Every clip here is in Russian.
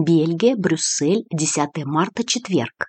Бельгия, Брюссель, 10 марта, четверг.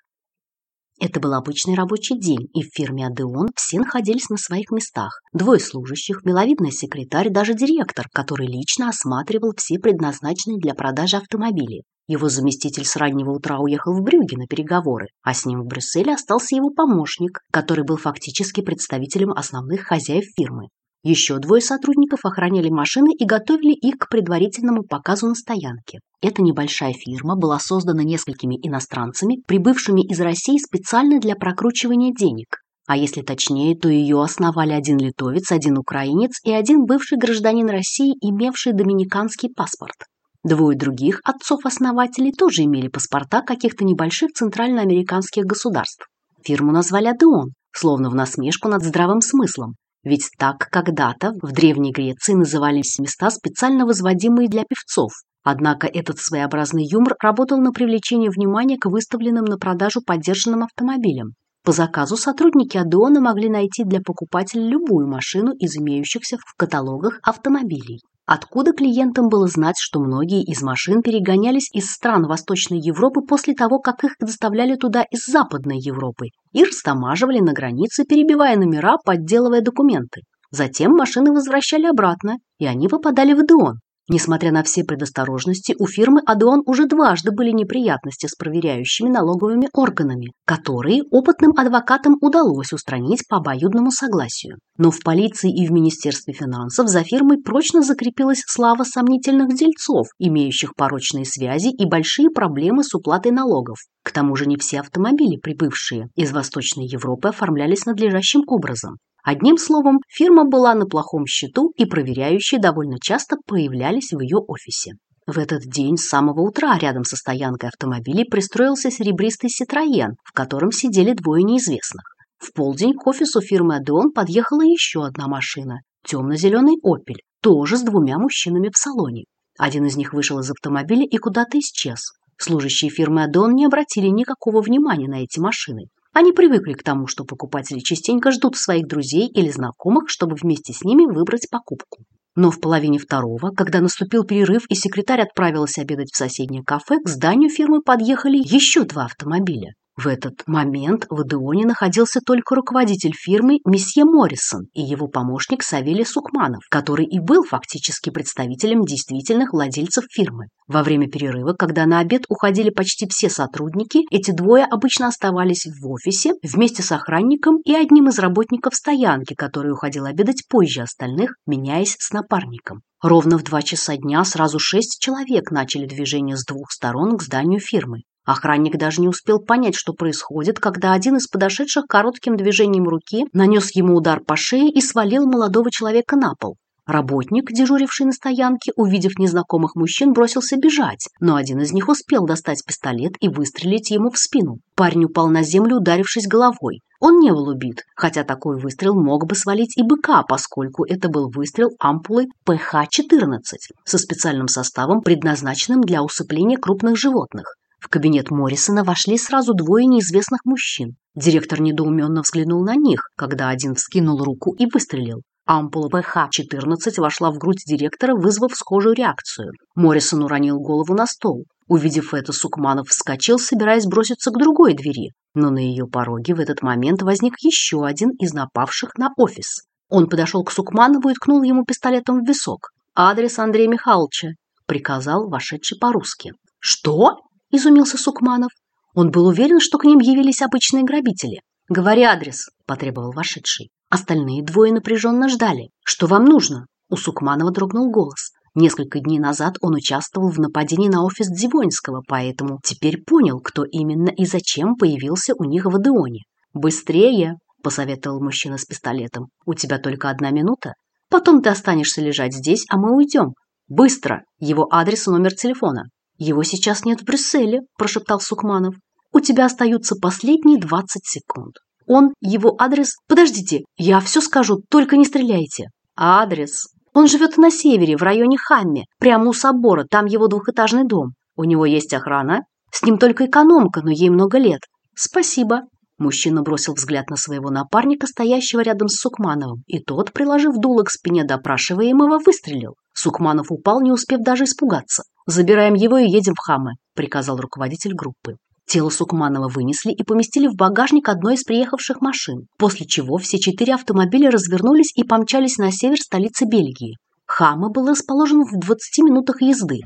Это был обычный рабочий день, и в фирме «Адеон» все находились на своих местах. Двое служащих, миловидный секретарь, даже директор, который лично осматривал все предназначенные для продажи автомобили. Его заместитель с раннего утра уехал в Брюге на переговоры, а с ним в Брюсселе остался его помощник, который был фактически представителем основных хозяев фирмы. Еще двое сотрудников охраняли машины и готовили их к предварительному показу на стоянке. Эта небольшая фирма была создана несколькими иностранцами, прибывшими из России специально для прокручивания денег. А если точнее, то ее основали один литовец, один украинец и один бывший гражданин России, имевший доминиканский паспорт. Двое других отцов-основателей тоже имели паспорта каких-то небольших центральноамериканских государств. Фирму назвали Адеон, словно в насмешку над здравым смыслом, ведь так когда-то в Древней Греции назывались места, специально возводимые для певцов. Однако этот своеобразный юмор работал на привлечение внимания к выставленным на продажу поддержанным автомобилям. По заказу сотрудники Адеона могли найти для покупателя любую машину из имеющихся в каталогах автомобилей. Откуда клиентам было знать, что многие из машин перегонялись из стран Восточной Европы после того, как их доставляли туда из Западной Европы и растамаживали на границе, перебивая номера, подделывая документы. Затем машины возвращали обратно, и они попадали в Деон. Несмотря на все предосторожности, у фирмы Адеон уже дважды были неприятности с проверяющими налоговыми органами, которые опытным адвокатам удалось устранить по обоюдному согласию. Но в полиции и в Министерстве финансов за фирмой прочно закрепилась слава сомнительных дельцов, имеющих порочные связи и большие проблемы с уплатой налогов. К тому же не все автомобили, прибывшие из Восточной Европы, оформлялись надлежащим образом. Одним словом, фирма была на плохом счету, и проверяющие довольно часто появлялись в ее офисе. В этот день с самого утра рядом со стоянкой автомобилей пристроился серебристый «Ситроен», в котором сидели двое неизвестных. В полдень к офису фирмы «Адеон» подъехала еще одна машина – темно-зеленый «Опель», тоже с двумя мужчинами в салоне. Один из них вышел из автомобиля и куда-то исчез. Служащие фирмы «Адеон» не обратили никакого внимания на эти машины. Они привыкли к тому, что покупатели частенько ждут своих друзей или знакомых, чтобы вместе с ними выбрать покупку. Но в половине второго, когда наступил перерыв и секретарь отправилась обедать в соседнее кафе, к зданию фирмы подъехали еще два автомобиля. В этот момент в Адеоне находился только руководитель фирмы месье Моррисон и его помощник Савелий Сукманов, который и был фактически представителем действительных владельцев фирмы. Во время перерыва, когда на обед уходили почти все сотрудники, эти двое обычно оставались в офисе вместе с охранником и одним из работников стоянки, который уходил обедать позже остальных, меняясь с напарником. Ровно в два часа дня сразу шесть человек начали движение с двух сторон к зданию фирмы. Охранник даже не успел понять, что происходит, когда один из подошедших коротким движением руки нанес ему удар по шее и свалил молодого человека на пол. Работник, дежуривший на стоянке, увидев незнакомых мужчин, бросился бежать, но один из них успел достать пистолет и выстрелить ему в спину. Парень упал на землю, ударившись головой. Он не был убит, хотя такой выстрел мог бы свалить и быка, поскольку это был выстрел ампулой ПХ-14 со специальным составом, предназначенным для усыпления крупных животных. В кабинет Моррисона вошли сразу двое неизвестных мужчин. Директор недоуменно взглянул на них, когда один вскинул руку и выстрелил. Ампула ПХ-14 вошла в грудь директора, вызвав схожую реакцию. Моррисон уронил голову на стол. Увидев это, Сукманов вскочил, собираясь броситься к другой двери. Но на ее пороге в этот момент возник еще один из напавших на офис. Он подошел к Сукманову и ткнул ему пистолетом в висок. «Адрес Андрея Михайловича», — приказал вошедший по-русски. «Что?» – изумился Сукманов. Он был уверен, что к ним явились обычные грабители. «Говори адрес», – потребовал вошедший. Остальные двое напряженно ждали. «Что вам нужно?» У Сукманова дрогнул голос. Несколько дней назад он участвовал в нападении на офис Дзивоньского, поэтому теперь понял, кто именно и зачем появился у них в Адеоне. «Быстрее!» – посоветовал мужчина с пистолетом. «У тебя только одна минута. Потом ты останешься лежать здесь, а мы уйдем. Быстро! Его адрес и номер телефона». «Его сейчас нет в Брюсселе», – прошептал Сукманов. «У тебя остаются последние 20 секунд. Он, его адрес... Подождите, я все скажу, только не стреляйте. Адрес. Он живет на севере, в районе Хамме, прямо у собора, там его двухэтажный дом. У него есть охрана. С ним только экономка, но ей много лет. Спасибо. Мужчина бросил взгляд на своего напарника, стоящего рядом с Сукмановым, и тот, приложив дуло к спине допрашиваемого, выстрелил. Сукманов упал, не успев даже испугаться. «Забираем его и едем в Хамы», — приказал руководитель группы. Тело Сукманова вынесли и поместили в багажник одной из приехавших машин, после чего все четыре автомобиля развернулись и помчались на север столицы Бельгии. Хама был расположен в 20 минутах езды.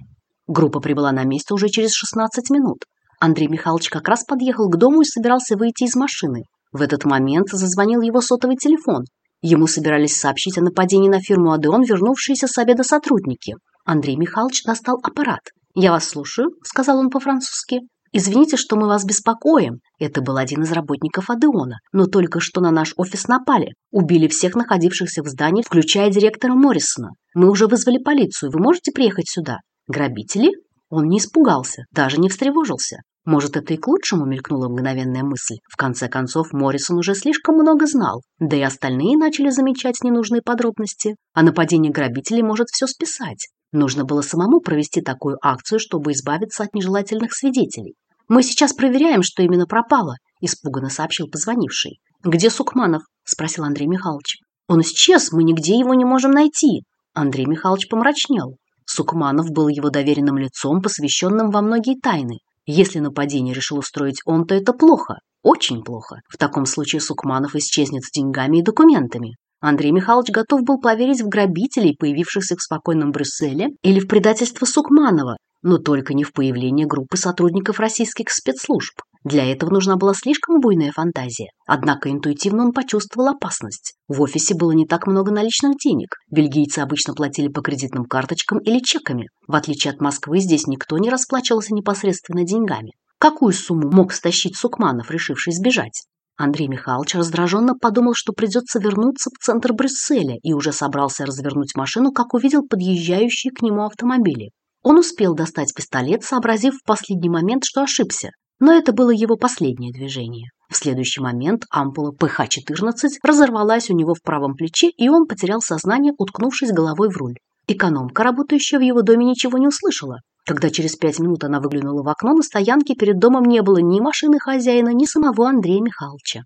Группа прибыла на место уже через 16 минут. Андрей Михайлович как раз подъехал к дому и собирался выйти из машины. В этот момент зазвонил его сотовый телефон. Ему собирались сообщить о нападении на фирму «Адеон» вернувшиеся с обеда сотрудники. Андрей Михайлович достал аппарат. «Я вас слушаю», — сказал он по-французски. «Извините, что мы вас беспокоим. Это был один из работников Адеона, но только что на наш офис напали. Убили всех находившихся в здании, включая директора Моррисона. Мы уже вызвали полицию. Вы можете приехать сюда?» «Грабители?» Он не испугался, даже не встревожился. Может, это и к лучшему мелькнула мгновенная мысль. В конце концов, Моррисон уже слишком много знал, да и остальные начали замечать ненужные подробности. А нападение грабителей может все списать. Нужно было самому провести такую акцию, чтобы избавиться от нежелательных свидетелей. «Мы сейчас проверяем, что именно пропало», – испуганно сообщил позвонивший. «Где Сукманов?» – спросил Андрей Михайлович. «Он исчез, мы нигде его не можем найти». Андрей Михайлович помрачнел. Сукманов был его доверенным лицом, посвященным во многие тайны. Если нападение решил устроить он, то это плохо, очень плохо. В таком случае Сукманов исчезнет с деньгами и документами. Андрей Михайлович готов был поверить в грабителей, появившихся в спокойном Брюсселе, или в предательство Сукманова, но только не в появление группы сотрудников российских спецслужб. Для этого нужна была слишком буйная фантазия. Однако интуитивно он почувствовал опасность. В офисе было не так много наличных денег. Бельгийцы обычно платили по кредитным карточкам или чеками. В отличие от Москвы, здесь никто не расплачивался непосредственно деньгами. Какую сумму мог стащить Сукманов, решивший сбежать? Андрей Михайлович раздраженно подумал, что придется вернуться в центр Брюсселя и уже собрался развернуть машину, как увидел подъезжающие к нему автомобили. Он успел достать пистолет, сообразив в последний момент, что ошибся. Но это было его последнее движение. В следующий момент ампула ПХ-14 разорвалась у него в правом плече, и он потерял сознание, уткнувшись головой в руль. Экономка, работающая в его доме, ничего не услышала. Когда через пять минут она выглянула в окно, на стоянке перед домом не было ни машины хозяина, ни самого Андрея Михайловича.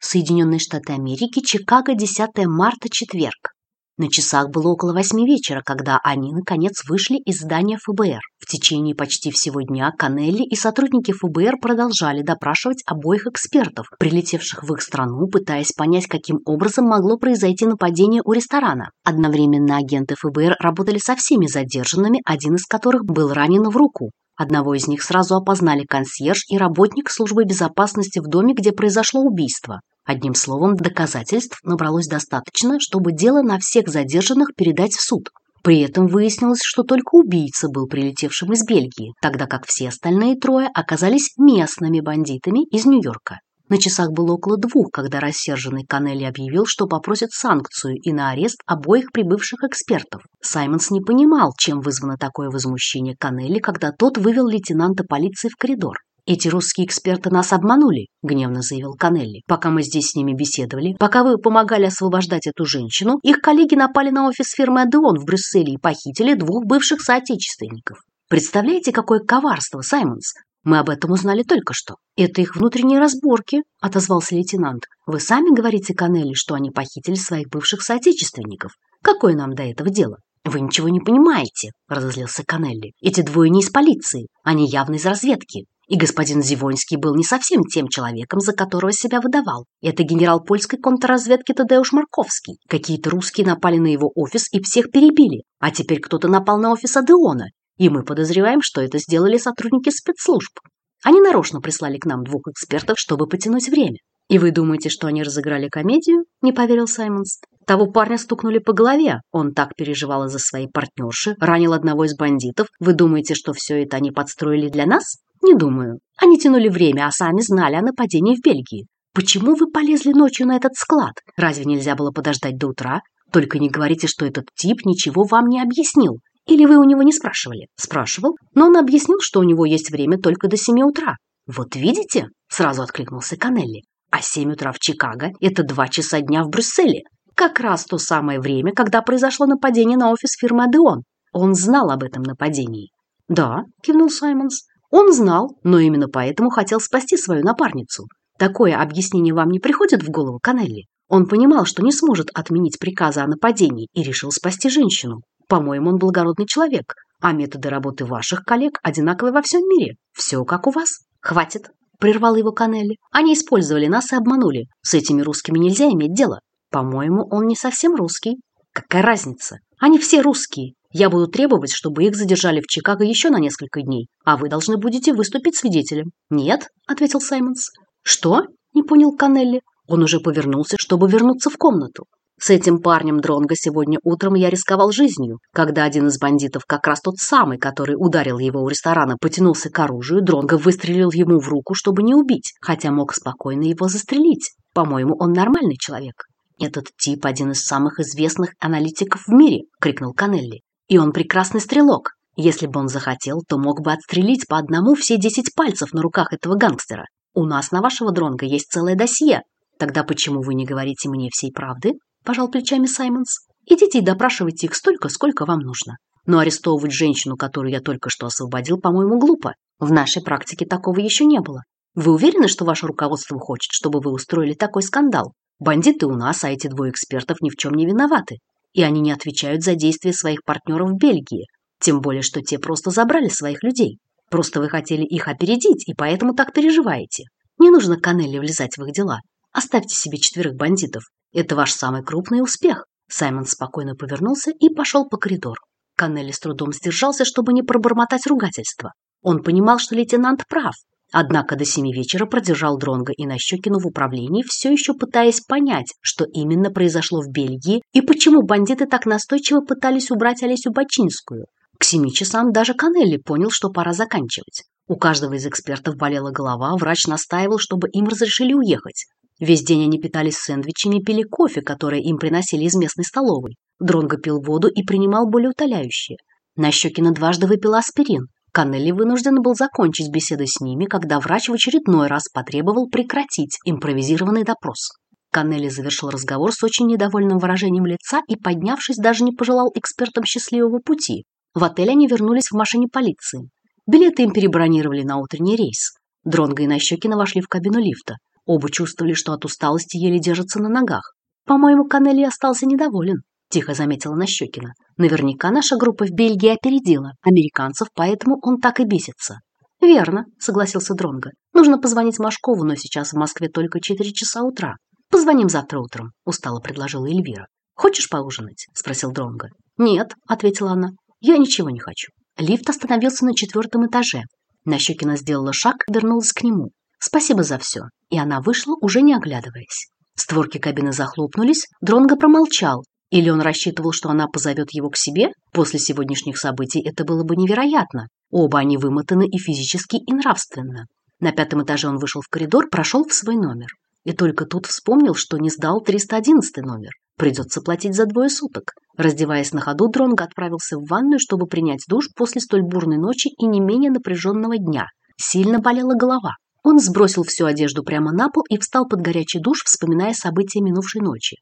Соединенные Штаты Америки, Чикаго, 10 марта, четверг. На часах было около восьми вечера, когда они, наконец, вышли из здания ФБР. В течение почти всего дня Канелли и сотрудники ФБР продолжали допрашивать обоих экспертов, прилетевших в их страну, пытаясь понять, каким образом могло произойти нападение у ресторана. Одновременно агенты ФБР работали со всеми задержанными, один из которых был ранен в руку. Одного из них сразу опознали консьерж и работник службы безопасности в доме, где произошло убийство. Одним словом, доказательств набралось достаточно, чтобы дело на всех задержанных передать в суд. При этом выяснилось, что только убийца был прилетевшим из Бельгии, тогда как все остальные трое оказались местными бандитами из Нью-Йорка. На часах было около двух, когда рассерженный Канелли объявил, что попросит санкцию и на арест обоих прибывших экспертов. Саймонс не понимал, чем вызвано такое возмущение Канелли, когда тот вывел лейтенанта полиции в коридор. «Эти русские эксперты нас обманули», — гневно заявил Канелли. «Пока мы здесь с ними беседовали, пока вы помогали освобождать эту женщину, их коллеги напали на офис фирмы «Адеон» в Брюсселе и похитили двух бывших соотечественников. Представляете, какое коварство, Саймонс? Мы об этом узнали только что. Это их внутренние разборки, отозвался лейтенант. Вы сами говорите Канелли, что они похитили своих бывших соотечественников. Какое нам до этого дело? «Вы ничего не понимаете», — разозлился Канелли. «Эти двое не из полиции, они явно из разведки. И господин Зивонский был не совсем тем человеком, за которого себя выдавал. Это генерал польской контрразведки Тадеуш Марковский. Какие-то русские напали на его офис и всех перебили. А теперь кто-то напал на офис Адеона. И мы подозреваем, что это сделали сотрудники спецслужб. Они нарочно прислали к нам двух экспертов, чтобы потянуть время. И вы думаете, что они разыграли комедию? Не поверил Саймонс. Того парня стукнули по голове. Он так переживал из-за своей партнерши, ранил одного из бандитов. Вы думаете, что все это они подстроили для нас? Не думаю. Они тянули время, а сами знали о нападении в Бельгии. Почему вы полезли ночью на этот склад? Разве нельзя было подождать до утра? Только не говорите, что этот тип ничего вам не объяснил. Или вы у него не спрашивали? Спрашивал, но он объяснил, что у него есть время только до семи утра. Вот видите? Сразу откликнулся Канелли. А семь утра в Чикаго – это два часа дня в Брюсселе. Как раз то самое время, когда произошло нападение на офис фирмы «Адеон». Он знал об этом нападении. «Да», – кивнул Саймонс, Он знал, но именно поэтому хотел спасти свою напарницу. Такое объяснение вам не приходит в голову, Канелли? Он понимал, что не сможет отменить приказа о нападении и решил спасти женщину. По-моему, он благородный человек, а методы работы ваших коллег одинаковы во всем мире. Все как у вас. Хватит, прервал его Канелли. Они использовали нас и обманули. С этими русскими нельзя иметь дело. По-моему, он не совсем русский. Какая разница? Они все русские. Я буду требовать, чтобы их задержали в Чикаго еще на несколько дней, а вы должны будете выступить свидетелем. Нет, ответил Саймонс. Что? Не понял Канелли. Он уже повернулся, чтобы вернуться в комнату. С этим парнем Дронго сегодня утром я рисковал жизнью. Когда один из бандитов, как раз тот самый, который ударил его у ресторана, потянулся к оружию, Дронго выстрелил ему в руку, чтобы не убить, хотя мог спокойно его застрелить. По-моему, он нормальный человек. «Этот тип один из самых известных аналитиков в мире!» — крикнул Канелли. «И он прекрасный стрелок. Если бы он захотел, то мог бы отстрелить по одному все десять пальцев на руках этого гангстера. У нас на вашего Дронга есть целое досье. Тогда почему вы не говорите мне всей правды?» – пожал плечами Саймонс. «Идите и допрашивайте их столько, сколько вам нужно. Но арестовывать женщину, которую я только что освободил, по-моему, глупо. В нашей практике такого еще не было. Вы уверены, что ваше руководство хочет, чтобы вы устроили такой скандал? Бандиты у нас, а эти двое экспертов ни в чем не виноваты. И они не отвечают за действия своих партнеров в Бельгии. Тем более, что те просто забрали своих людей. Просто вы хотели их опередить, и поэтому так переживаете. Не нужно Канелли влезать в их дела. Оставьте себе четверых бандитов. Это ваш самый крупный успех. Саймон спокойно повернулся и пошел по коридору. Каннелли с трудом сдержался, чтобы не пробормотать ругательство. Он понимал, что лейтенант прав. Однако до семи вечера продержал Дронга и Нащекину в управлении, все еще пытаясь понять, что именно произошло в Бельгии и почему бандиты так настойчиво пытались убрать Олесю Бачинскую. К семи часам даже Канелли понял, что пора заканчивать. У каждого из экспертов болела голова, врач настаивал, чтобы им разрешили уехать. Весь день они питались сэндвичами, пили кофе, который им приносили из местной столовой. Дронго пил воду и принимал болеутоляющие. Нащекина дважды выпил аспирин. Каннелли вынужден был закончить беседу с ними, когда врач в очередной раз потребовал прекратить импровизированный допрос. Каннелли завершил разговор с очень недовольным выражением лица и, поднявшись, даже не пожелал экспертам счастливого пути. В отель они вернулись в машине полиции. Билеты им перебронировали на утренний рейс. Дронго и Нащекина вошли в кабину лифта. Оба чувствовали, что от усталости еле держатся на ногах. «По-моему, Канелли остался недоволен», – тихо заметила Нащекина. «Наверняка наша группа в Бельгии опередила американцев, поэтому он так и бесится». «Верно», – согласился Дронго. «Нужно позвонить Машкову, но сейчас в Москве только четыре часа утра. Позвоним завтра утром», – устало предложила Эльвира. «Хочешь поужинать?» – спросил Дронго. «Нет», – ответила она. «Я ничего не хочу». Лифт остановился на четвертом этаже. Нащекина сделала шаг, вернулась к нему. Спасибо за все. И она вышла, уже не оглядываясь. Створки кабины захлопнулись, Дронго промолчал. Или он рассчитывал, что она позовет его к себе? После сегодняшних событий это было бы невероятно. Оба они вымотаны и физически, и нравственно. На пятом этаже он вышел в коридор, прошел в свой номер. И только тут вспомнил, что не сдал 311 номер. Придется платить за двое суток. Раздеваясь на ходу, Дронго отправился в ванную, чтобы принять душ после столь бурной ночи и не менее напряженного дня. Сильно болела голова. Он сбросил всю одежду прямо на пол и встал под горячий душ, вспоминая события минувшей ночи.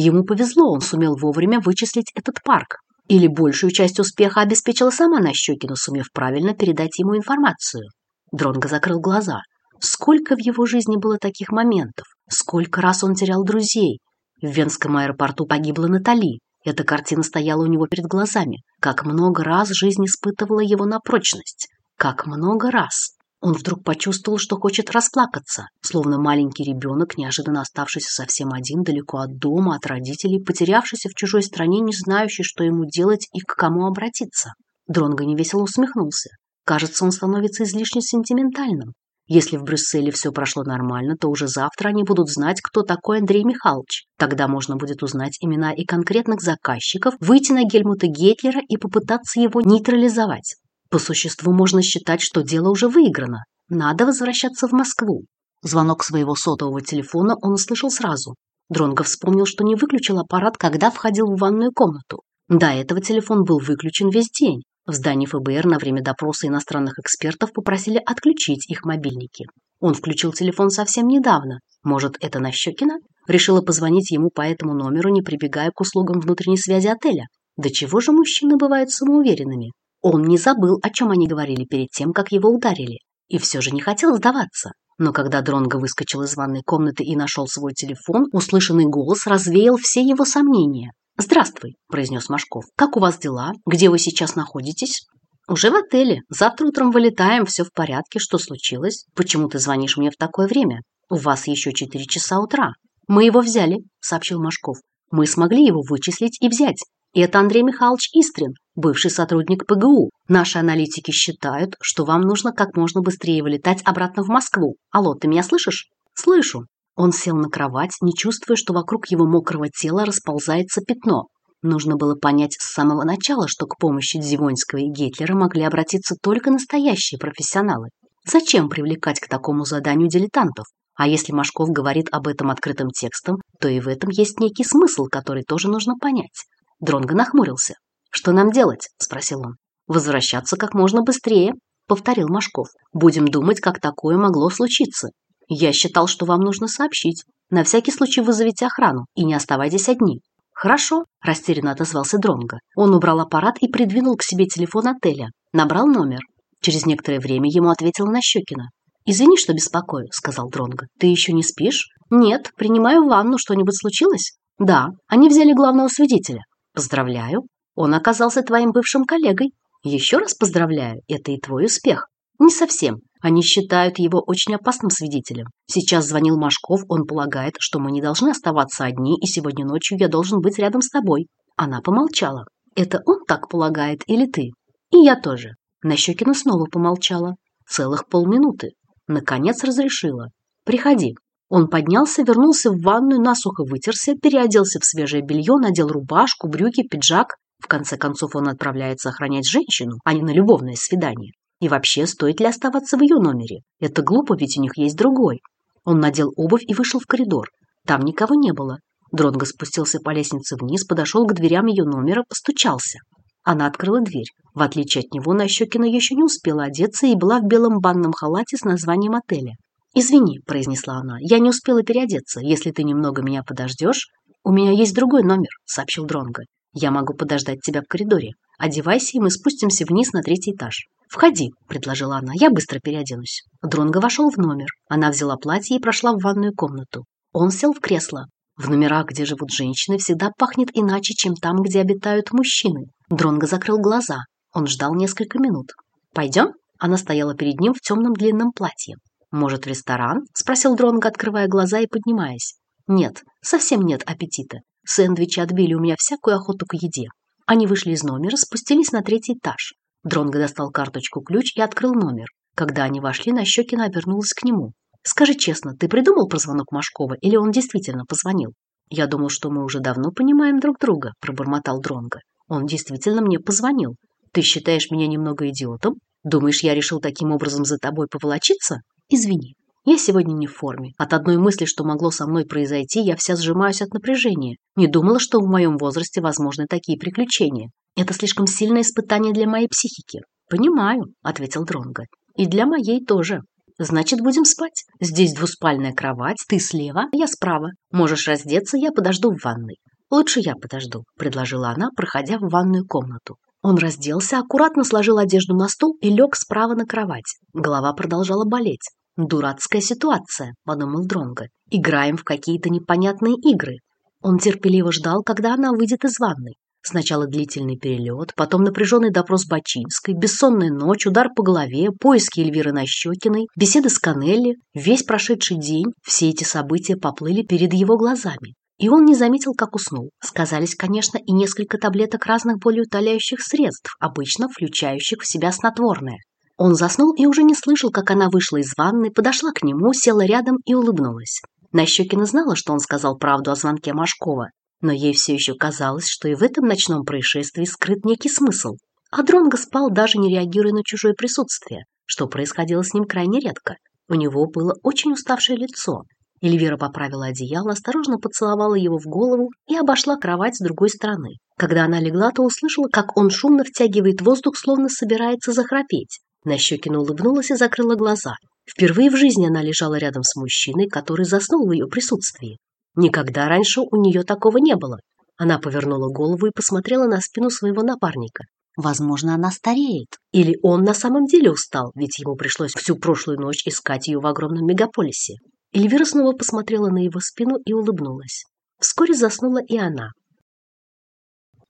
Ему повезло, он сумел вовремя вычислить этот парк. Или большую часть успеха обеспечила сама Нащекина, сумев правильно передать ему информацию. Дронго закрыл глаза. Сколько в его жизни было таких моментов? Сколько раз он терял друзей? В Венском аэропорту погибла Натали. Эта картина стояла у него перед глазами. Как много раз жизнь испытывала его на прочность. Как много раз. Он вдруг почувствовал, что хочет расплакаться, словно маленький ребенок, неожиданно оставшийся совсем один, далеко от дома, от родителей, потерявшийся в чужой стране, не знающий, что ему делать и к кому обратиться. Дронго невесело усмехнулся. Кажется, он становится излишне сентиментальным. Если в Брюсселе все прошло нормально, то уже завтра они будут знать, кто такой Андрей Михайлович. Тогда можно будет узнать имена и конкретных заказчиков, выйти на Гельмута Гетлера и попытаться его нейтрализовать. По существу можно считать, что дело уже выиграно. Надо возвращаться в Москву. Звонок своего сотового телефона он услышал сразу. Дронго вспомнил, что не выключил аппарат, когда входил в ванную комнату. До этого телефон был выключен весь день. В здании ФБР на время допроса иностранных экспертов попросили отключить их мобильники. Он включил телефон совсем недавно. Может, это Нащекина? Решила позвонить ему по этому номеру, не прибегая к услугам внутренней связи отеля. До чего же мужчины бывают самоуверенными? Он не забыл, о чем они говорили перед тем, как его ударили, и все же не хотел сдаваться. Но когда Дронго выскочил из ванной комнаты и нашел свой телефон, услышанный голос развеял все его сомнения. «Здравствуй», – произнес Машков. «Как у вас дела? Где вы сейчас находитесь?» «Уже в отеле. Завтра утром вылетаем, все в порядке. Что случилось? Почему ты звонишь мне в такое время? У вас еще четыре часа утра». «Мы его взяли», – сообщил Машков. «Мы смогли его вычислить и взять. Это Андрей Михайлович Истрин, бывший сотрудник ПГУ. Наши аналитики считают, что вам нужно как можно быстрее вылетать обратно в Москву. Алло, ты меня слышишь? Слышу. Он сел на кровать, не чувствуя, что вокруг его мокрого тела расползается пятно. Нужно было понять с самого начала, что к помощи Дзивонского и Гитлера могли обратиться только настоящие профессионалы. Зачем привлекать к такому заданию дилетантов? А если Машков говорит об этом открытым текстом, то и в этом есть некий смысл, который тоже нужно понять. Дронго нахмурился. «Что нам делать?» – спросил он. «Возвращаться как можно быстрее», – повторил Машков. «Будем думать, как такое могло случиться. Я считал, что вам нужно сообщить. На всякий случай вызовите охрану и не оставайтесь одни». «Хорошо», – растерянно отозвался Дронго. Он убрал аппарат и придвинул к себе телефон отеля. Набрал номер. Через некоторое время ему ответила Нащекина. «Извини, что беспокою», – сказал Дронго. «Ты еще не спишь?» «Нет, принимаю ванну. Что-нибудь случилось?» «Да, они взяли главного свидетеля». Поздравляю, он оказался твоим бывшим коллегой. Еще раз поздравляю, это и твой успех. Не совсем. Они считают его очень опасным свидетелем. Сейчас звонил Машков, он полагает, что мы не должны оставаться одни, и сегодня ночью я должен быть рядом с тобой. Она помолчала. Это он так полагает или ты? И я тоже. Нащекина снова помолчала. Целых полминуты. Наконец разрешила. Приходи. Он поднялся, вернулся в ванную, насухо вытерся, переоделся в свежее белье, надел рубашку, брюки, пиджак. В конце концов, он отправляется охранять женщину, а не на любовное свидание. И вообще, стоит ли оставаться в ее номере? Это глупо, ведь у них есть другой. Он надел обувь и вышел в коридор. Там никого не было. Дронго спустился по лестнице вниз, подошел к дверям ее номера, постучался. Она открыла дверь. В отличие от него, Нащекина еще не успела одеться и была в белом банном халате с названием отеля. «Извини», – произнесла она, – «я не успела переодеться. Если ты немного меня подождешь...» «У меня есть другой номер», – сообщил Дронго. «Я могу подождать тебя в коридоре. Одевайся, и мы спустимся вниз на третий этаж». «Входи», – предложила она, – «я быстро переоденусь». Дронго вошел в номер. Она взяла платье и прошла в ванную комнату. Он сел в кресло. В номерах, где живут женщины, всегда пахнет иначе, чем там, где обитают мужчины. Дронго закрыл глаза. Он ждал несколько минут. «Пойдем?» Она стояла перед ним в темном длинном платье. «Может, в ресторан?» – спросил Дронго, открывая глаза и поднимаясь. «Нет, совсем нет аппетита. Сэндвичи отбили у меня всякую охоту к еде». Они вышли из номера, спустились на третий этаж. Дронго достал карточку-ключ и открыл номер. Когда они вошли, Нащекина обернулась к нему. «Скажи честно, ты придумал про звонок Машкова или он действительно позвонил?» «Я думал, что мы уже давно понимаем друг друга», – пробормотал Дронго. «Он действительно мне позвонил. Ты считаешь меня немного идиотом? Думаешь, я решил таким образом за тобой поволочиться?» Извини, я сегодня не в форме. От одной мысли, что могло со мной произойти, я вся сжимаюсь от напряжения. Не думала, что в моем возрасте возможны такие приключения. Это слишком сильное испытание для моей психики. Понимаю, ответил Дронго. И для моей тоже. Значит, будем спать. Здесь двуспальная кровать, ты слева, я справа. Можешь раздеться, я подожду в ванной. Лучше я подожду, предложила она, проходя в ванную комнату. Он разделся, аккуратно сложил одежду на стол и лег справа на кровать. Голова продолжала болеть. «Дурацкая ситуация», — подумал Дронго. «Играем в какие-то непонятные игры». Он терпеливо ждал, когда она выйдет из ванной. Сначала длительный перелет, потом напряженный допрос Бачинской, бессонная ночь, удар по голове, поиски Эльвиры Нащекиной, беседы с Канелли, весь прошедший день, все эти события поплыли перед его глазами. И он не заметил, как уснул. Сказались, конечно, и несколько таблеток разных болеутоляющих средств, обычно включающих в себя снотворное. Он заснул и уже не слышал, как она вышла из ванны, подошла к нему, села рядом и улыбнулась. Нащекина знала, что он сказал правду о звонке Машкова, но ей все еще казалось, что и в этом ночном происшествии скрыт некий смысл. А Дронго спал, даже не реагируя на чужое присутствие, что происходило с ним крайне редко. У него было очень уставшее лицо. Эльвира поправила одеяло, осторожно поцеловала его в голову и обошла кровать с другой стороны. Когда она легла, то услышала, как он шумно втягивает воздух, словно собирается захрапеть. Нащекина улыбнулась и закрыла глаза. Впервые в жизни она лежала рядом с мужчиной, который заснул в ее присутствии. Никогда раньше у нее такого не было. Она повернула голову и посмотрела на спину своего напарника. Возможно, она стареет. Или он на самом деле устал, ведь ему пришлось всю прошлую ночь искать ее в огромном мегаполисе. Эльвира снова посмотрела на его спину и улыбнулась. Вскоре заснула и она.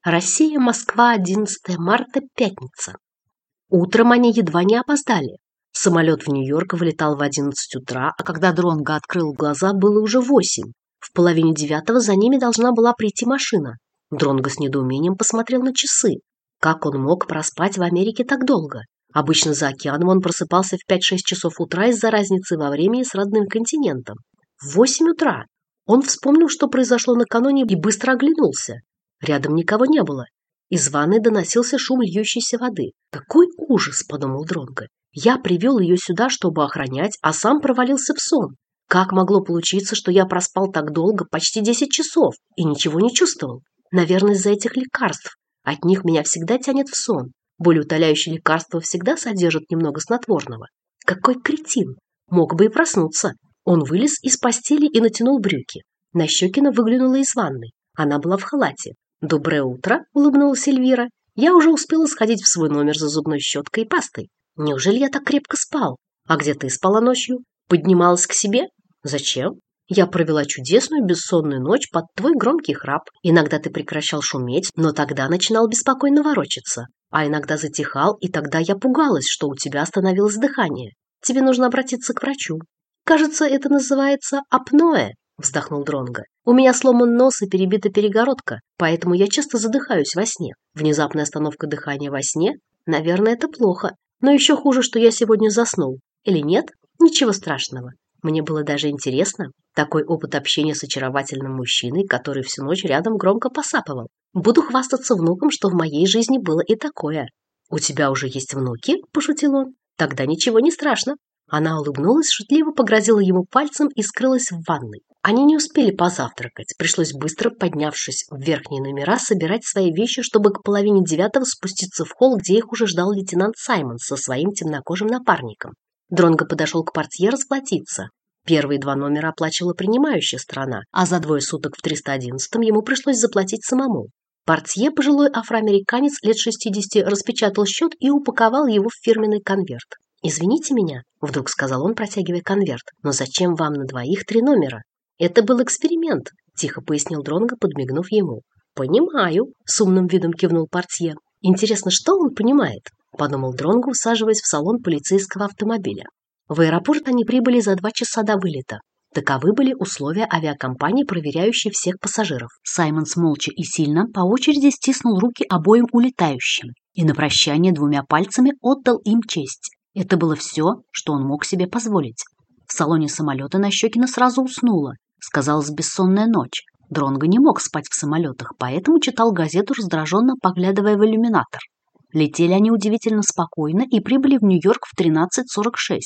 Россия, Москва, 11 марта, пятница. Утром они едва не опоздали. Самолет в Нью-Йорк вылетал в 11 утра, а когда Дронго открыл глаза, было уже 8. В половине девятого за ними должна была прийти машина. Дронго с недоумением посмотрел на часы. Как он мог проспать в Америке так долго? Обычно за океаном он просыпался в 5-6 часов утра из-за разницы во времени с родным континентом. В 8 утра. Он вспомнил, что произошло накануне, и быстро оглянулся. Рядом никого не было. Из ванной доносился шум льющейся воды. «Какой ужас!» – подумал Дронго. «Я привел ее сюда, чтобы охранять, а сам провалился в сон. Как могло получиться, что я проспал так долго, почти 10 часов, и ничего не чувствовал? Наверное, из-за этих лекарств. От них меня всегда тянет в сон. Болеутоляющие лекарства всегда содержат немного снотворного. Какой кретин! Мог бы и проснуться. Он вылез из постели и натянул брюки. Нащекина выглянула из ванной. Она была в халате. «Доброе утро», — улыбнулась Эльвира. «Я уже успела сходить в свой номер за зубной щеткой и пастой. Неужели я так крепко спал? А где ты спала ночью? Поднималась к себе? Зачем? Я провела чудесную бессонную ночь под твой громкий храп. Иногда ты прекращал шуметь, но тогда начинал беспокойно ворочаться. А иногда затихал, и тогда я пугалась, что у тебя остановилось дыхание. Тебе нужно обратиться к врачу. Кажется, это называется апноэ, вздохнул Дронго. У меня сломан нос и перебита перегородка, поэтому я часто задыхаюсь во сне. Внезапная остановка дыхания во сне? Наверное, это плохо. Но еще хуже, что я сегодня заснул. Или нет? Ничего страшного. Мне было даже интересно. Такой опыт общения с очаровательным мужчиной, который всю ночь рядом громко посапывал. Буду хвастаться внуком, что в моей жизни было и такое. «У тебя уже есть внуки?» – пошутил он. «Тогда ничего не страшно». Она улыбнулась, шутливо погрозила ему пальцем и скрылась в ванной. Они не успели позавтракать. Пришлось быстро, поднявшись в верхние номера, собирать свои вещи, чтобы к половине девятого спуститься в холл, где их уже ждал лейтенант Саймон со своим темнокожим напарником. Дронго подошел к портье расплатиться. Первые два номера оплачивала принимающая страна, а за двое суток в 311-м ему пришлось заплатить самому. Портье, пожилой афроамериканец лет 60, распечатал счет и упаковал его в фирменный конверт. «Извините меня», — вдруг сказал он, протягивая конверт, «но зачем вам на двоих три номера?» «Это был эксперимент», — тихо пояснил Дронго, подмигнув ему. «Понимаю», — с умным видом кивнул портье. «Интересно, что он понимает?» подумал Дронго, усаживаясь в салон полицейского автомобиля. В аэропорт они прибыли за два часа до вылета. Таковы были условия авиакомпании, проверяющей всех пассажиров. Саймонс молча и сильно по очереди стиснул руки обоим улетающим и на прощание двумя пальцами отдал им честь. Это было все, что он мог себе позволить. В салоне самолета Нащекина сразу уснула. Сказалась бессонная ночь. Дронго не мог спать в самолетах, поэтому читал газету, раздраженно поглядывая в иллюминатор. Летели они удивительно спокойно и прибыли в Нью-Йорк в 13.46,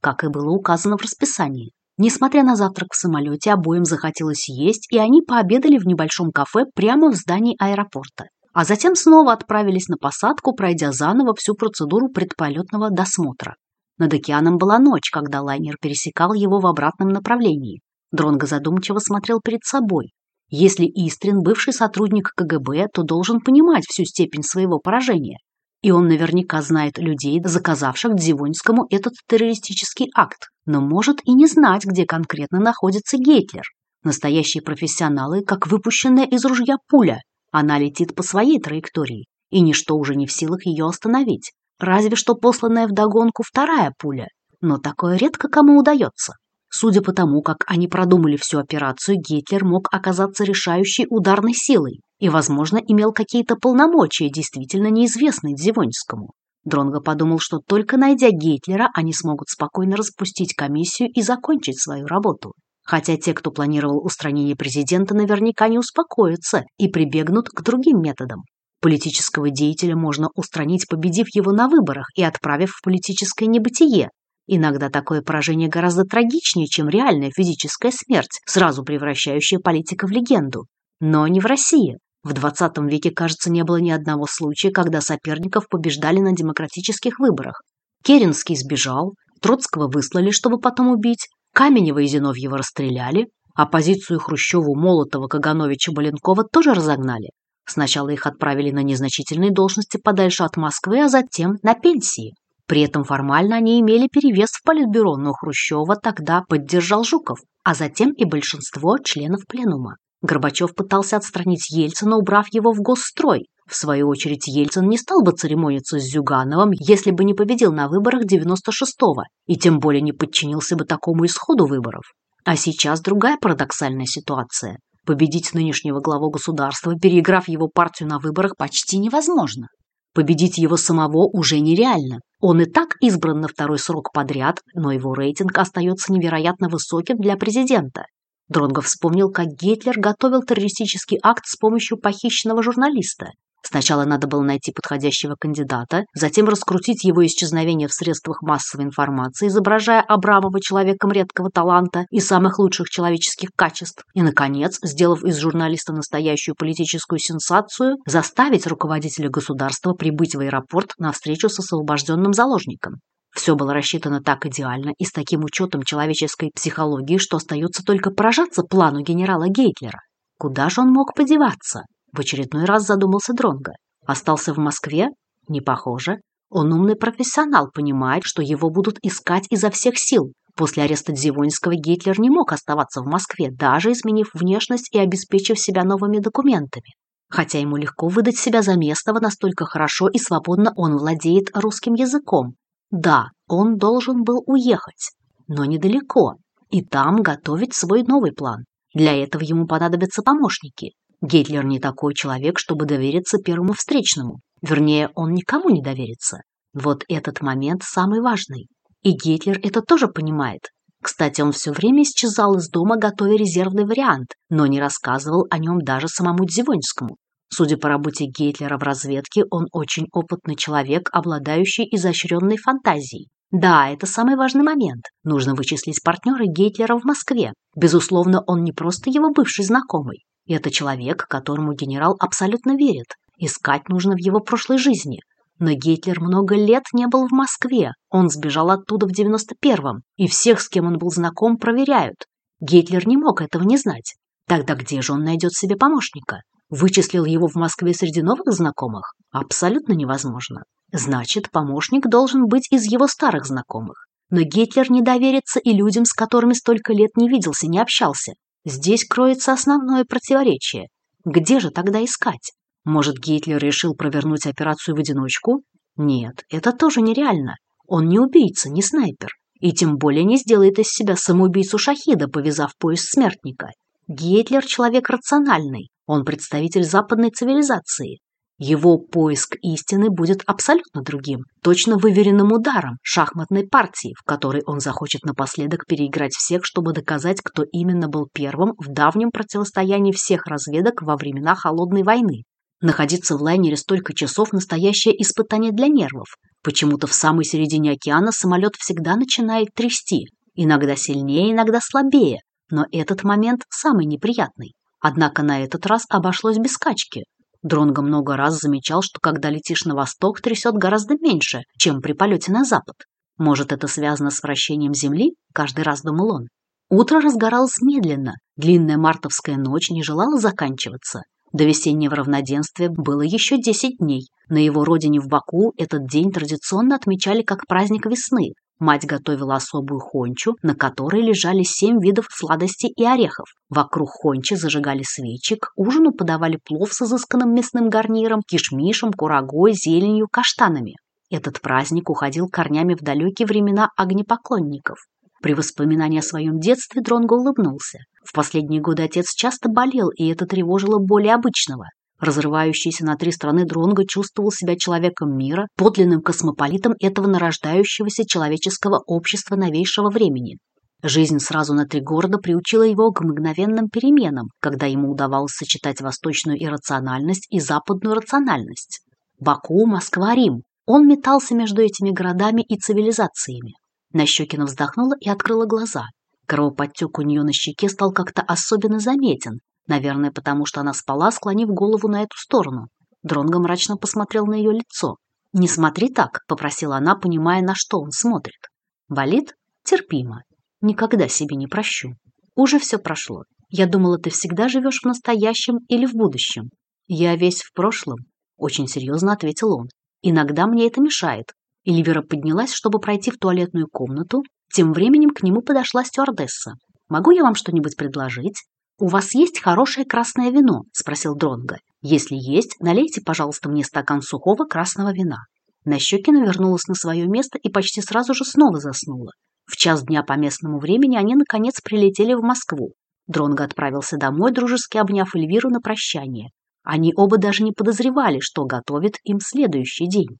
как и было указано в расписании. Несмотря на завтрак в самолете, обоим захотелось есть, и они пообедали в небольшом кафе прямо в здании аэропорта. А затем снова отправились на посадку, пройдя заново всю процедуру предполетного досмотра. Над океаном была ночь, когда лайнер пересекал его в обратном направлении. Дронго задумчиво смотрел перед собой. Если Истрин бывший сотрудник КГБ, то должен понимать всю степень своего поражения. И он наверняка знает людей, заказавших Дзивоньскому этот террористический акт, но может и не знать, где конкретно находится Гейтлер. Настоящие профессионалы, как выпущенная из ружья пуля. Она летит по своей траектории, и ничто уже не в силах ее остановить. Разве что посланная вдогонку вторая пуля. Но такое редко кому удается. Судя по тому, как они продумали всю операцию, Гитлер мог оказаться решающей ударной силой и, возможно, имел какие-то полномочия, действительно неизвестные Дзивоньскому. Дронго подумал, что только найдя Гитлера, они смогут спокойно распустить комиссию и закончить свою работу. Хотя те, кто планировал устранение президента, наверняка не успокоятся и прибегнут к другим методам. Политического деятеля можно устранить, победив его на выборах и отправив в политическое небытие. Иногда такое поражение гораздо трагичнее, чем реальная физическая смерть, сразу превращающая политика в легенду. Но не в России. В 20 веке, кажется, не было ни одного случая, когда соперников побеждали на демократических выборах. Керенский сбежал, Троцкого выслали, чтобы потом убить, Каменева и Зиновьева расстреляли, оппозицию Хрущеву, Молотова, Кагановича, Маленкова тоже разогнали. Сначала их отправили на незначительные должности подальше от Москвы, а затем на пенсии. При этом формально они имели перевес в политбюро, но Хрущева тогда поддержал Жуков, а затем и большинство членов пленума. Горбачев пытался отстранить Ельцина, убрав его в госстрой. В свою очередь Ельцин не стал бы церемониться с Зюгановым, если бы не победил на выборах 96-го, и тем более не подчинился бы такому исходу выборов. А сейчас другая парадоксальная ситуация. Победить нынешнего главу государства, переиграв его партию на выборах, почти невозможно. Победить его самого уже нереально. Он и так избран на второй срок подряд, но его рейтинг остается невероятно высоким для президента. Дронго вспомнил, как Гитлер готовил террористический акт с помощью похищенного журналиста. Сначала надо было найти подходящего кандидата, затем раскрутить его исчезновение в средствах массовой информации, изображая Абрамова человеком редкого таланта и самых лучших человеческих качеств, и, наконец, сделав из журналиста настоящую политическую сенсацию, заставить руководителя государства прибыть в аэропорт на встречу с освобожденным заложником. Все было рассчитано так идеально и с таким учетом человеческой психологии, что остается только поражаться плану генерала Гейтлера. Куда же он мог подеваться? В очередной раз задумался Дронга. Остался в Москве? Не похоже. Он умный профессионал, понимает, что его будут искать изо всех сил. После ареста Дзивонского Гитлер не мог оставаться в Москве, даже изменив внешность и обеспечив себя новыми документами. Хотя ему легко выдать себя за местного, настолько хорошо и свободно он владеет русским языком. Да, он должен был уехать, но недалеко, и там готовить свой новый план. Для этого ему понадобятся помощники. Гитлер не такой человек, чтобы довериться первому встречному. Вернее, он никому не доверится. Вот этот момент самый важный. И Гитлер это тоже понимает. Кстати, он все время исчезал из дома, готовя резервный вариант, но не рассказывал о нем даже самому Дзивоньскому. Судя по работе Гитлера в разведке, он очень опытный человек, обладающий изощренной фантазией. Да, это самый важный момент. Нужно вычислить партнера Гитлера в Москве. Безусловно, он не просто его бывший знакомый. Это человек, которому генерал абсолютно верит. Искать нужно в его прошлой жизни. Но Гитлер много лет не был в Москве. Он сбежал оттуда в 91-м. И всех, с кем он был знаком, проверяют. Гитлер не мог этого не знать. Тогда где же он найдет себе помощника? Вычислил его в Москве среди новых знакомых? Абсолютно невозможно. Значит, помощник должен быть из его старых знакомых. Но Гитлер не доверится и людям, с которыми столько лет не виделся, не общался. Здесь кроется основное противоречие. Где же тогда искать? Может, Гитлер решил провернуть операцию в одиночку? Нет, это тоже нереально. Он не убийца, не снайпер. И тем более не сделает из себя самоубийцу-шахида, повязав пояс смертника. Гитлер – человек рациональный. Он представитель западной цивилизации. Его поиск истины будет абсолютно другим, точно выверенным ударом шахматной партии, в которой он захочет напоследок переиграть всех, чтобы доказать, кто именно был первым в давнем противостоянии всех разведок во времена Холодной войны. Находиться в лайнере столько часов – настоящее испытание для нервов. Почему-то в самой середине океана самолет всегда начинает трясти. Иногда сильнее, иногда слабее. Но этот момент самый неприятный. Однако на этот раз обошлось без скачки. Дронго много раз замечал, что когда летишь на восток, трясет гораздо меньше, чем при полете на запад. Может, это связано с вращением Земли? Каждый раз думал он. Утро разгоралось медленно, длинная мартовская ночь не желала заканчиваться. До весеннего равноденствия было еще 10 дней. На его родине в Баку этот день традиционно отмечали как праздник весны, Мать готовила особую хончу, на которой лежали семь видов сладостей и орехов. Вокруг хончи зажигали свечи, к ужину подавали плов с изысканным мясным гарниром, кишмишем, курагой, зеленью, каштанами. Этот праздник уходил корнями в далекие времена огнепоклонников. При воспоминании о своем детстве Дронго улыбнулся. В последние годы отец часто болел, и это тревожило более обычного. Разрывающийся на три страны Дронго чувствовал себя человеком мира, подлинным космополитом этого нарождающегося человеческого общества новейшего времени. Жизнь сразу на три города приучила его к мгновенным переменам, когда ему удавалось сочетать восточную иррациональность и западную рациональность. Баку, Москва, Рим. Он метался между этими городами и цивилизациями. Нащекина вздохнула и открыла глаза. Кровоподтек у нее на щеке стал как-то особенно заметен, Наверное, потому что она спала, склонив голову на эту сторону. Дронго мрачно посмотрел на ее лицо. «Не смотри так», — попросила она, понимая, на что он смотрит. «Болит? Терпимо. Никогда себе не прощу. Уже все прошло. Я думала, ты всегда живешь в настоящем или в будущем. «Я весь в прошлом», — очень серьезно ответил он. «Иногда мне это мешает». Эльвира поднялась, чтобы пройти в туалетную комнату. Тем временем к нему подошла стюардесса. «Могу я вам что-нибудь предложить?» «У вас есть хорошее красное вино?» – спросил Дронго. «Если есть, налейте, пожалуйста, мне стакан сухого красного вина». Нащекина вернулась на свое место и почти сразу же снова заснула. В час дня по местному времени они, наконец, прилетели в Москву. Дронго отправился домой, дружески обняв Эльвиру на прощание. Они оба даже не подозревали, что готовит им следующий день.